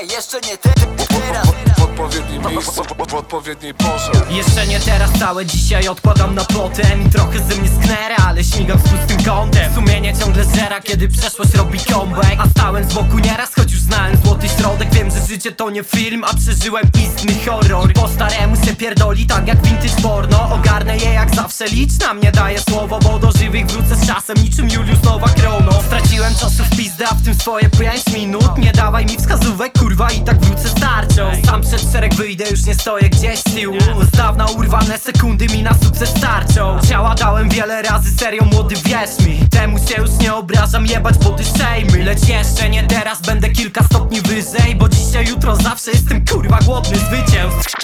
nie, jeszcze nie ty odpowiednim miejscu, w odpowiedniej porze. Jeszcze nie teraz, całe dzisiaj odkładam na potem. Trochę ze mnie sknerę, ale śmigam z pustym kątem. Sumienie ciągle zera, kiedy przeszłość robi comeback. A stałem z boku nieraz, choć już znałem złoty środek. Wiem, że życie to nie film, a przeżyłem istny horror. I po staremu się pierdoli, tak jak vintage porno. Ogarnę je jak zawsze, licz na mnie daje słowo Bo do żywych wrócę z czasem, niczym Julius Nowa Krono Straciłem czasu w pizdę, a w tym swoje 5 minut. Nie dawaj mi wskazówek, kurwa, i tak wrócę starczą Sam przed szereg wyjdę, już nie stoję gdzieś z tyłu. Z dawna urwane sekundy mi na sukces starczą. Ciała dałem wiele razy, serio młody wierz mi. Temu się już nie obrażam, jebać body shame Lecz jeszcze nie teraz, będę kilka stopni wyżej Bo dzisiaj, jutro, zawsze jestem kurwa głodny zwycięstw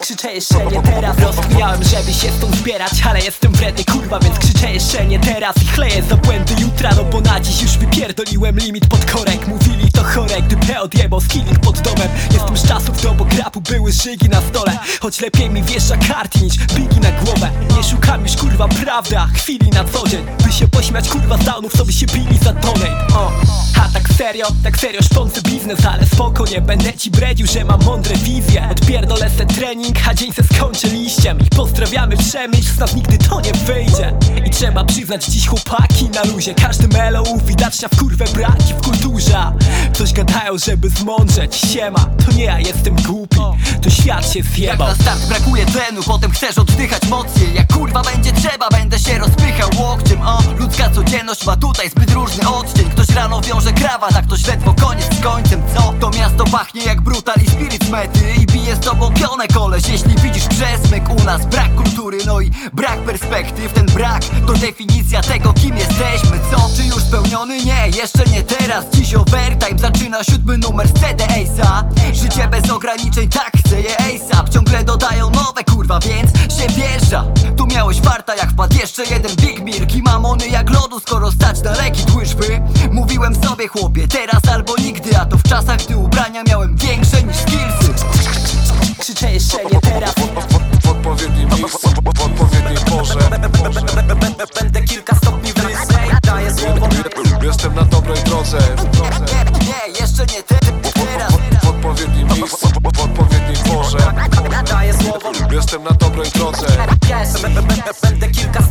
Krzyczę jeszcze nie teraz Rozkminiałem, żeby się stąd zbierać Ale jestem wredny kurwa, więc krzyczę jeszcze nie teraz I chleję za błędy jutra No bo na dziś już wypierdoliłem limit pod korek. Mówili to chore, gdy odjebał skilling pod domem Jestem z czasów, do obok rapu były żygi na stole. Choć lepiej mi wjeżdża karty niż bigi na głowę. Nie szukam już kurwa prawda, chwili na co dzień. By się pośmiać kurwa z downów, co by się bili za donate o. A tak serio, tak serio szpący biznes Ale spoko, nie będę ci bredził, że mam mądre wizje. Odpierdolę se trening, a dzień se skończę liściem. I pozdrawiamy przemyśl, z nas nigdy to nie wyjdzie. I trzeba przyznać dziś chłopaki na luzie. Każdy melo uwidacznia w kurwę braki w kulturze. Coś gadają, żeby zmądrzeć, siema To nie ja jestem głupi, to świat się Jak zjebał na start brakuje tlenu, potem chcesz oddychać mocniej. Jak kurwa będzie trzeba, będę się rozpychał łokciem. O, ludzka codzienność ma tutaj zbyt różny odcień rano wiąże krawat, a ktoś ledwo koniec z końcem Co? To miasto pachnie jak brutal i spirit mety I bije z tobą pionę koleś, jeśli widzisz przesmyk U nas brak kultury, no i brak perspektyw. Ten brak to definicja tego kim jesteśmy Co? Czy już spełniony? Nie, jeszcze nie teraz. Dziś overtime, zaczyna siódmy numer z CD Ace'a. Życie bez ograniczeń, tak chce je Ciągle dodają nowe kurwa, więc się wjeżdża. Tu miałeś farta jak wpadł jeszcze jeden Big Milk I mamony jak lodu, skoro stać na leki Mówiłem sobie chłopie, teraz albo nigdy A to w czasach, gdy ubrania miałem większe niż skillsy Krzyczę jeszcze nie teraz. W, w odpowiednim miejscu, w odpowiedniej porze. Będę kilka stopni wyżej, daję słowo. Jestem na dobrej drodze. Nie, nie, jeszcze nie te, teraz. W odpowiednim miejscu, w odpowiedniej porze. Daję słowo. Jestem na dobrej drodze. Będę kilka